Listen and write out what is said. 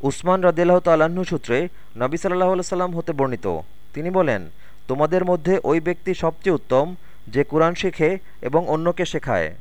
উসমান রদিল্লাহ তাল্লাহ্ন সূত্রে নবী সাল্লাহ সাল্লাম হতে বর্ণিত। তিনি বলেন, তোমাদের মধ্যে ওই ব্যক্তি সবচেয়ে উত্তম, যে কোরআন শেখে এবং অন্যকে শেখায়।